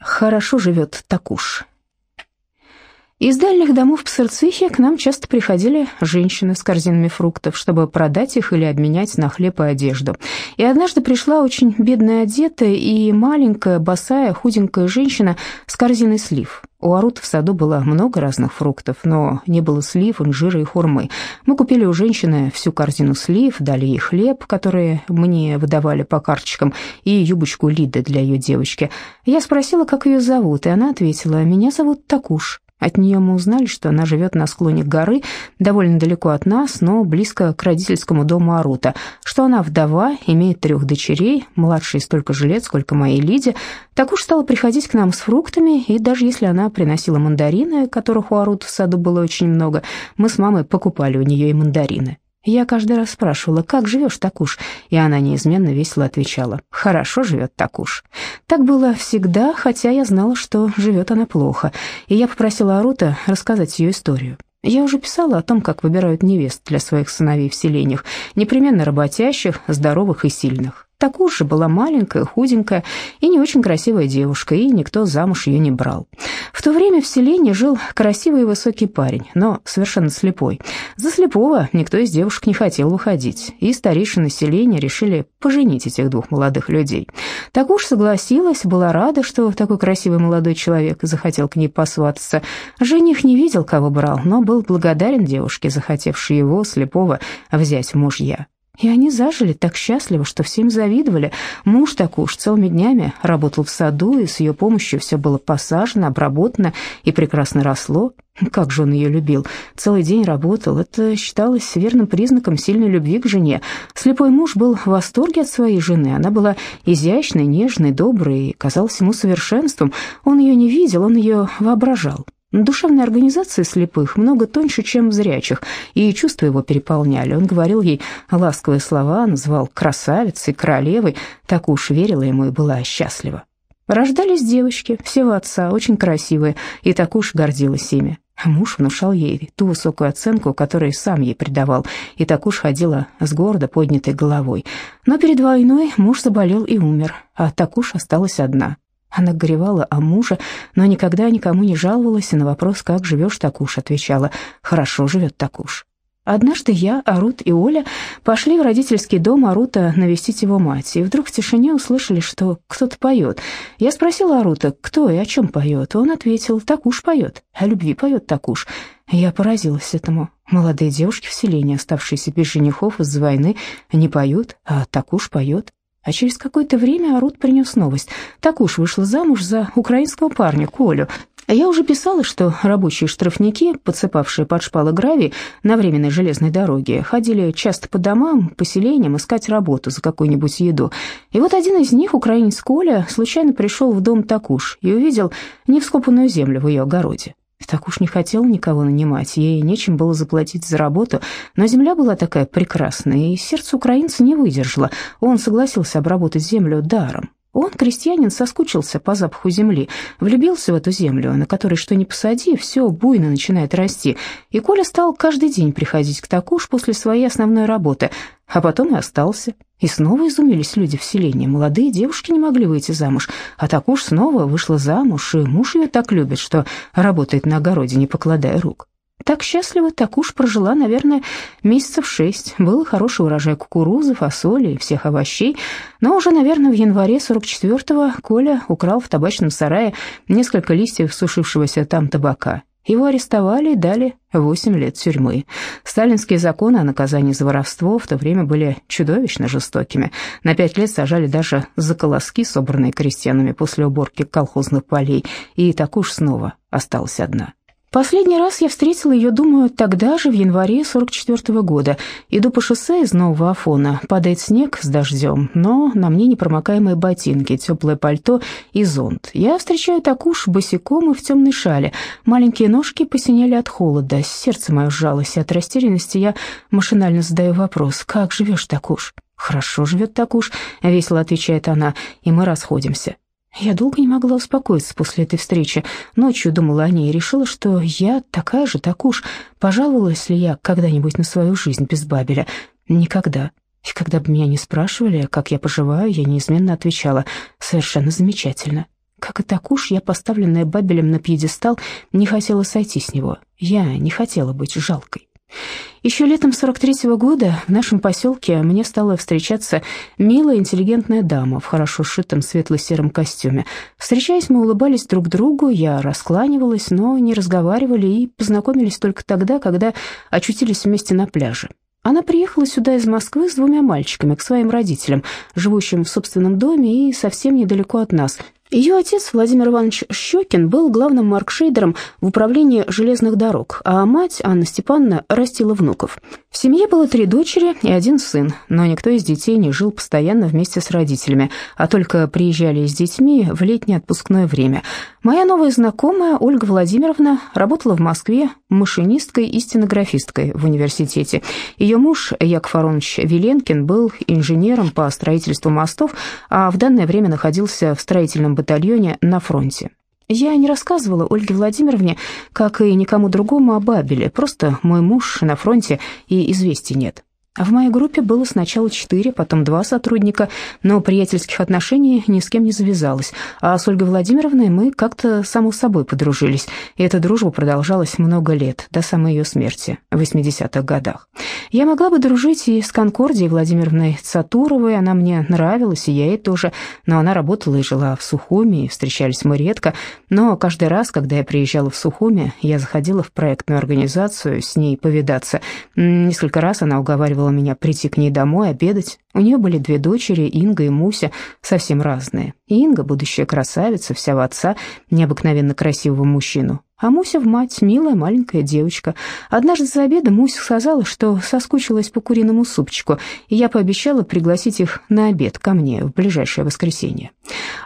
Хорошо живет Такуш. Из дальних домов Псырцихи к нам часто приходили женщины с корзинами фруктов, чтобы продать их или обменять на хлеб и одежду. И однажды пришла очень бедная одетая и маленькая, босая, худенькая женщина с корзиной слив. У Арута в саду было много разных фруктов, но не было слив, инжира и хурмы. Мы купили у женщины всю корзину слив, дали ей хлеб, который мне выдавали по карточкам, и юбочку Лиды для ее девочки. Я спросила, как ее зовут, и она ответила, «Меня зовут Такуш». От нее мы узнали, что она живет на склоне горы, довольно далеко от нас, но близко к родительскому дому Арута, что она вдова, имеет трех дочерей, младшей столько же лет, сколько моей Лиде. Так уж стала приходить к нам с фруктами, и даже если она приносила мандарины, которых у Арута в саду было очень много, мы с мамой покупали у нее и мандарины. Я каждый раз спрашивала, как живешь, Такуш, и она неизменно весело отвечала, хорошо живет Такуш. Так было всегда, хотя я знала, что живет она плохо, и я попросила Арута рассказать ее историю. Я уже писала о том, как выбирают невест для своих сыновей в селениях, непременно работящих, здоровых и сильных. Такую же была маленькая, худенькая и не очень красивая девушка, и никто замуж ее не брал. В то время в селении жил красивый и высокий парень, но совершенно слепой. За слепого никто из девушек не хотел выходить, и старейшины селения решили поженить этих двух молодых людей. Так уж согласилась, была рада, что такой красивый молодой человек захотел к ней посвататься. Жених не видел, кого брал, но был благодарен девушке, захотевшей его, слепого, взять в мужья. И они зажили так счастливо, что всем завидовали. Муж так уж целыми днями работал в саду, и с ее помощью все было посажено, обработано и прекрасно росло. Как же он ее любил. Целый день работал. Это считалось верным признаком сильной любви к жене. Слепой муж был в восторге от своей жены. Она была изящной, нежной, доброй и казалась ему совершенством. Он ее не видел, он ее воображал. Душевная организация слепых много тоньше, чем зрячих, и чувства его переполняли. Он говорил ей ласковые слова, называл красавицей, королевой, так уж верила ему и была счастлива. Рождались девочки, все отца, очень красивые, и так уж гордилась ими. Муж внушал ей ту высокую оценку, которую сам ей придавал, и так уж ходила с гордо поднятой головой. Но перед войной муж заболел и умер, а так уж осталась одна. Она горевала о муже, но никогда никому не жаловалась, и на вопрос «Как живешь, Такуш?» отвечала «Хорошо живет Такуш». Однажды я, Арут и Оля пошли в родительский дом Арута навестить его мать, и вдруг в тишине услышали, что кто-то поет. Я спросила Арута, кто и о чем поет. Он ответил, Такуш поет, о любви поет Такуш. Я поразилась этому. Молодые девушки в селении, оставшиеся без женихов из-за войны, не поют, а Такуш поет. А через какое-то время Арут принес новость. Так уж вышла замуж за украинского парня, Колю. Я уже писала, что рабочие штрафники, подсыпавшие под шпалы гравий на временной железной дороге, ходили часто по домам, поселениям искать работу за какую-нибудь еду. И вот один из них, украинец Коля, случайно пришел в дом Такуш и увидел невскопанную землю в ее огороде. Так уж не хотел никого нанимать, ей нечем было заплатить за работу, но земля была такая прекрасная, и сердце украинца не выдержало. Он согласился обработать землю даром. Он, крестьянин, соскучился по запаху земли, влюбился в эту землю, на которой что ни посади, все буйно начинает расти. И Коля стал каждый день приходить к Такуш после своей основной работы, а потом и остался. И снова изумились люди в селении. Молодые девушки не могли выйти замуж, а так уж снова вышла замуж, и муж ее так любит, что работает на огороде, не покладая рук. Так счастливо, так уж прожила, наверное, месяцев шесть. Был хороший урожай кукурузы, фасоли и всех овощей, но уже, наверное, в январе 44-го Коля украл в табачном сарае несколько листьев сушившегося там табака его арестовали и дали 8 лет тюрьмы. Сталинские законы о наказании за воровство в то время были чудовищно жестокими. На пять лет сажали даже за колоски, собранные крестьянами после уборки колхозных полей, и так уж снова осталась одна. Последний раз я встретила ее, думаю, тогда же, в январе 44 -го года. Иду по шоссе из Нового Афона. Падает снег с дождем, но на мне непромокаемые ботинки, теплое пальто и зонт. Я встречаю Такуш босиком и в темной шале. Маленькие ножки посинели от холода, сердце мое сжалось, и от растерянности я машинально задаю вопрос «Как живешь, Такуш?» «Хорошо живет Такуш», — весело отвечает она, и мы расходимся. Я долго не могла успокоиться после этой встречи. Ночью думала о ней и решила, что я такая же, так уж. Пожаловалась ли я когда-нибудь на свою жизнь без Бабеля? Никогда. И когда бы меня не спрашивали, как я поживаю, я неизменно отвечала «совершенно замечательно». Как и Такуш, я, поставленная Бабелем на пьедестал, не хотела сойти с него. Я не хотела быть жалкой. Еще летом 43-го года в нашем поселке мне стала встречаться милая, интеллигентная дама в хорошо сшитом светло-сером костюме. Встречаясь, мы улыбались друг другу, я раскланивалась, но не разговаривали и познакомились только тогда, когда очутились вместе на пляже. Она приехала сюда из Москвы с двумя мальчиками к своим родителям, живущим в собственном доме и совсем недалеко от нас – ее отец, Владимир Иванович Щекин, был главным маркшейдером в управлении железных дорог, а мать, Анна Степановна, растила внуков. В семье было три дочери и один сын, но никто из детей не жил постоянно вместе с родителями, а только приезжали с детьми в летнее отпускное время. Моя новая знакомая, Ольга Владимировна, работала в Москве машинисткой и стенографисткой в университете. Ее муж, Яков Аронович Веленкин, был инженером по строительству мостов, а в данное время находился в строительном батальоне на фронте. Я не рассказывала Ольге Владимировне, как и никому другому, о Бабеле, просто мой муж на фронте и известий нет. В моей группе было сначала четыре, потом два сотрудника, но приятельских отношений ни с кем не завязалось, а с Ольгой Владимировной мы как-то само собой подружились, и эта дружба продолжалась много лет, до самой ее смерти, в 80-х годах. Я могла бы дружить и с Конкордией Владимировной Цатуровой, она мне нравилась, и я ей тоже, но она работала и жила в Сухуми, и встречались мы редко, но каждый раз, когда я приезжала в Сухуми, я заходила в проектную организацию с ней повидаться. Несколько раз она уговаривала уговаривала меня прийти к ней домой обедать. У нее были две дочери, Инга и Муся, совсем разные. Инга, будущая красавица, вся в отца, необыкновенно красивого мужчину, а Муся в мать, милая маленькая девочка. Однажды за обедом Муся сказала, что соскучилась по куриному супчику, и я пообещала пригласить их на обед ко мне в ближайшее воскресенье.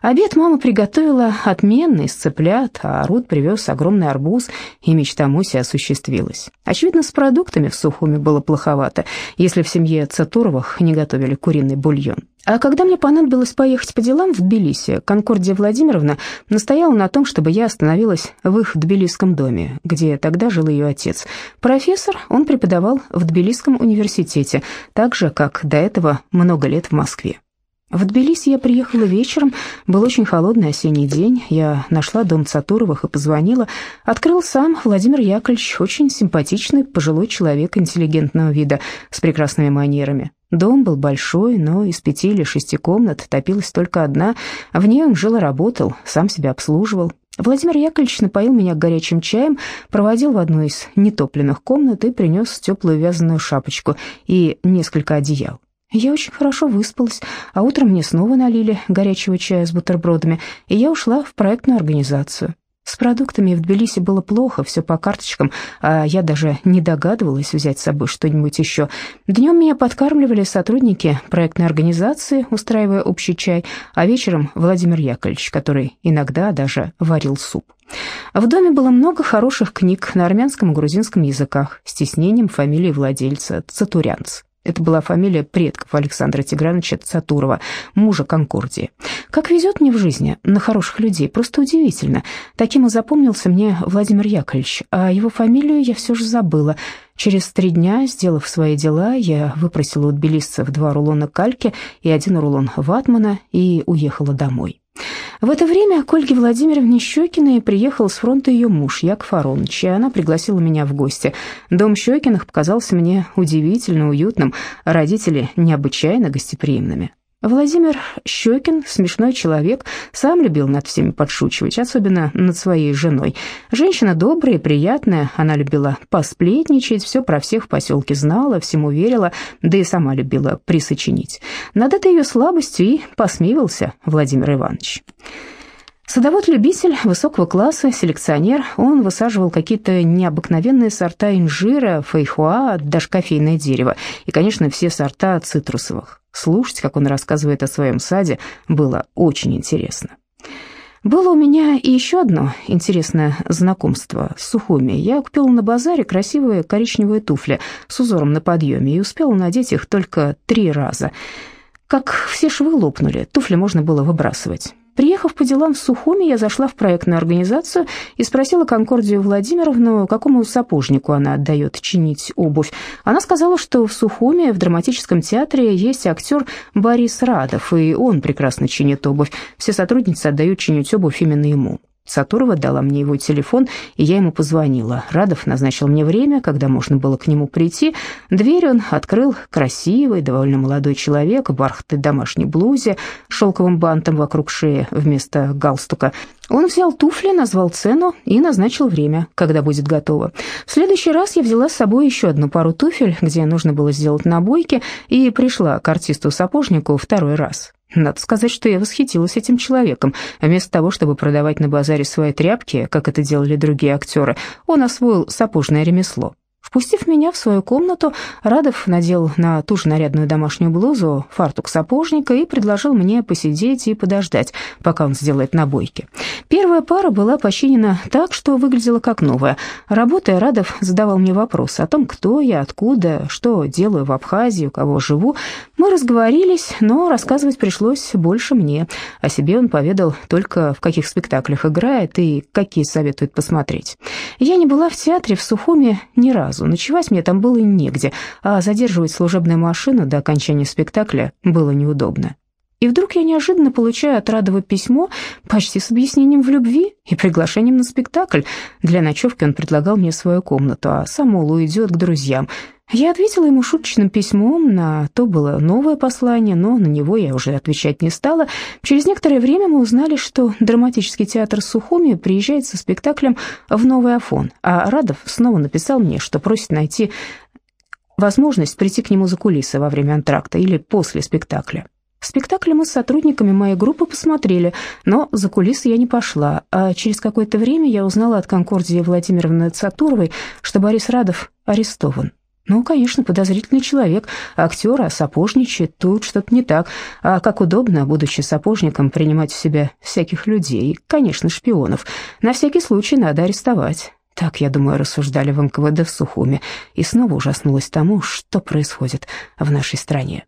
Обед мама приготовила отменный, из цыплят, а Рут привез огромный арбуз, и мечта Муси осуществилась. Очевидно, с продуктами в Сухуме было плоховато, если в семье Цатуровых не готовили куриный бульон. А когда мне понадобилось поехать по делам в Тбилиси, Конкордия Владимировна настояла на том, чтобы я остановилась в их тбилисском доме, где тогда жил ее отец. Профессор, он преподавал в Тбилисском университете, так же, как до этого много лет в Москве. В Тбилиси я приехала вечером, был очень холодный осенний день, я нашла дом Цатуровых и позвонила. Открыл сам Владимир Яковлевич, очень симпатичный, пожилой человек интеллигентного вида, с прекрасными манерами. Дом был большой, но из пяти или шести комнат топилась только одна. В ней он жил и работал, сам себя обслуживал. Владимир Яковлевич напоил меня горячим чаем, проводил в одну из нетопленных комнат и принес теплую вязаную шапочку и несколько одеял. Я очень хорошо выспалась, а утром мне снова налили горячего чая с бутербродами, и я ушла в проектную организацию. С продуктами в Тбилиси было плохо, все по карточкам, а я даже не догадывалась взять с собой что-нибудь еще. Днем меня подкармливали сотрудники проектной организации, устраивая общий чай, а вечером Владимир Яковлевич, который иногда даже варил суп. В доме было много хороших книг на армянском и грузинском языках с тиснением фамилии владельца Цатурянц. Это была фамилия предков Александра Тиграновича Цатурова, мужа Конкордии. Как везет мне в жизни на хороших людей, просто удивительно. Таким и запомнился мне Владимир Яковлевич, а его фамилию я все же забыла. Через три дня, сделав свои дела, я выпросила у тбилисцев два рулона кальки и один рулон ватмана и уехала домой. В это время к Ольге Владимировне Щекиной приехал с фронта ее муж Яков Аронович, и она пригласила меня в гости. Дом Щекиных показался мне удивительно уютным, родители необычайно гостеприимными. Владимир Щекин, смешной человек, сам любил над всеми подшучивать, особенно над своей женой. Женщина добрая и приятная, она любила посплетничать, все про всех в поселке знала, всему верила, да и сама любила присочинить. Над этой ее слабостью и посмеивался Владимир Иванович. Садовод-любитель высокого класса, селекционер, он высаживал какие-то необыкновенные сорта инжира, фейхуа, даже кофейное дерево, и, конечно, все сорта цитрусовых. Слушать, как он рассказывает о своем саде, было очень интересно. Было у меня и еще одно интересное знакомство с Сухуми. Я купила на базаре красивые коричневые туфли с узором на подъеме и успела надеть их только три раза. Как все швы лопнули, туфли можно было выбрасывать. Приехав по делам в Сухуми, я зашла в проектную организацию и спросила Конкордию Владимировну, какому сапожнику она отдает чинить обувь. Она сказала, что в Сухуми в драматическом театре есть актер Борис Радов, и он прекрасно чинит обувь. Все сотрудницы отдают чинить обувь именно ему. Сатурова дала мне его телефон, и я ему позвонила. Радов назначил мне время, когда можно было к нему прийти. Дверь он открыл красивый, довольно молодой человек в бархатной домашней блузе, шелковым бантом вокруг шеи вместо галстука. Он взял туфли, назвал цену и назначил время, когда будет готово. В следующий раз я взяла с собой еще одну пару туфель, где нужно было сделать набойки, и пришла к артисту-сапожнику второй раз. Надо сказать, что я восхитилась этим человеком. Вместо того, чтобы продавать на базаре свои тряпки, как это делали другие актеры, он освоил сапожное ремесло. Впустив меня в свою комнату, Радов надел на ту же нарядную домашнюю блузу фартук сапожника и предложил мне посидеть и подождать, пока он сделает набойки. Первая пара была починена так, что выглядела как новая. Работая, Радов задавал мне вопросы о том, кто я, откуда, что делаю в Абхазии, у кого живу. Мы разговорились, но рассказывать пришлось больше мне. О себе он поведал только в каких спектаклях играет и какие советует посмотреть. Я не была в театре в Сухуме ни разу сразу. Ночевать мне там было негде, а задерживать служебную машину до окончания спектакля было неудобно. И вдруг я неожиданно получаю от Радова письмо почти с объяснением в любви и приглашением на спектакль. Для ночевки он предлагал мне свою комнату, а сам Улу уйдет к друзьям. Я ответила ему шуточным письмом, на то было новое послание, но на него я уже отвечать не стала. Через некоторое время мы узнали, что драматический театр Сухуми приезжает со спектаклем в Новый Афон, а Радов снова написал мне, что просит найти возможность прийти к нему за кулисы во время антракта или после спектакля. Спектакль мы с сотрудниками моей группы посмотрели, но за кулисы я не пошла, а через какое-то время я узнала от Конкордии Владимировны Цатуровой, что Борис Радов арестован. Ну, конечно, подозрительный человек, актер, а сапожничает, тут что-то не так. А как удобно, будучи сапожником, принимать в себя всяких людей, конечно, шпионов. На всякий случай надо арестовать. Так, я думаю, рассуждали в НКВД в Сухуме, и снова ужаснулась тому, что происходит в нашей стране.